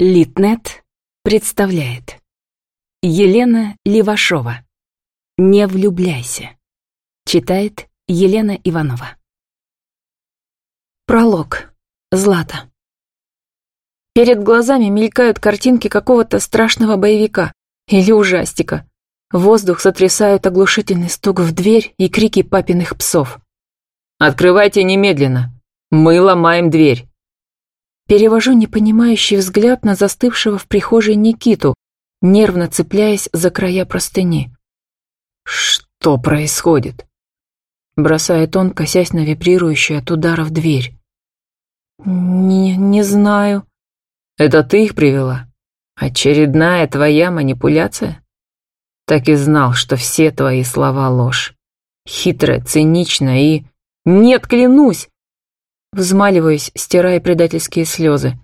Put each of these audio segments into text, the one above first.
Литнет представляет Елена Левашова «Не влюбляйся» Читает Елена Иванова Пролог. Злата Перед глазами мелькают картинки какого-то страшного боевика или ужастика. Воздух сотрясают оглушительный стук в дверь и крики папиных псов. «Открывайте немедленно! Мы ломаем дверь!» Перевожу непонимающий взгляд на застывшего в прихожей Никиту, нервно цепляясь за края простыни. «Что происходит?» Бросает он, косясь на вибрирующую от ударов дверь. «Не, не знаю». «Это ты их привела? Очередная твоя манипуляция?» Так и знал, что все твои слова ложь. Хитрая, циничная и... Нет, клянусь! Взмаливаюсь, стирая предательские слезы.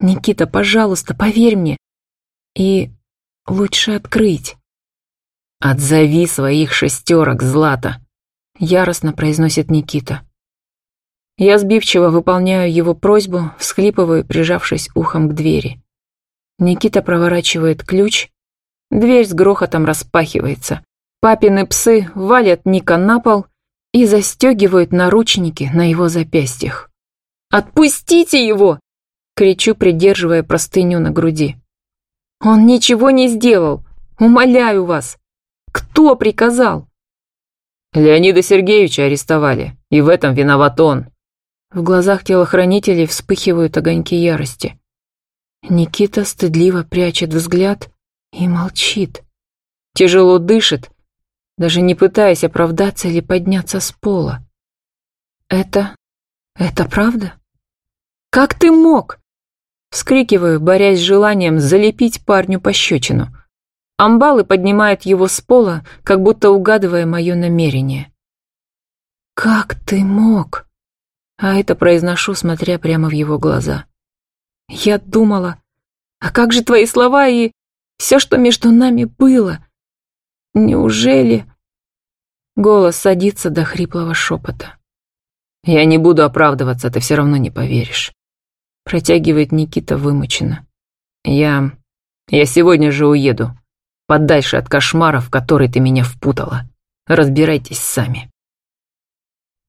«Никита, пожалуйста, поверь мне. И лучше открыть». «Отзови своих шестерок, Злата», — яростно произносит Никита. Я сбивчиво выполняю его просьбу, всхлипываю, прижавшись ухом к двери. Никита проворачивает ключ, дверь с грохотом распахивается. Папины псы валят Ника на пол и застегивают наручники на его запястьях. «Отпустите его!» — кричу, придерживая простыню на груди. «Он ничего не сделал! Умоляю вас! Кто приказал?» Леонида Сергеевича арестовали, и в этом виноват он. В глазах телохранителей вспыхивают огоньки ярости. Никита стыдливо прячет взгляд и молчит. Тяжело дышит, даже не пытаясь оправдаться или подняться с пола. «Это... это правда?» Как ты мог?» Вскрикиваю, борясь с желанием залепить парню пощечину. Амбалы поднимают его с пола, как будто угадывая мое намерение. «Как ты мог?» А это произношу, смотря прямо в его глаза. Я думала, а как же твои слова и все, что между нами было? Неужели... Голос садится до хриплого шепота. Я не буду оправдываться, ты все равно не поверишь. Протягивает Никита вымученно. Я... я сегодня же уеду. Подальше от кошмаров, в который ты меня впутала. Разбирайтесь сами.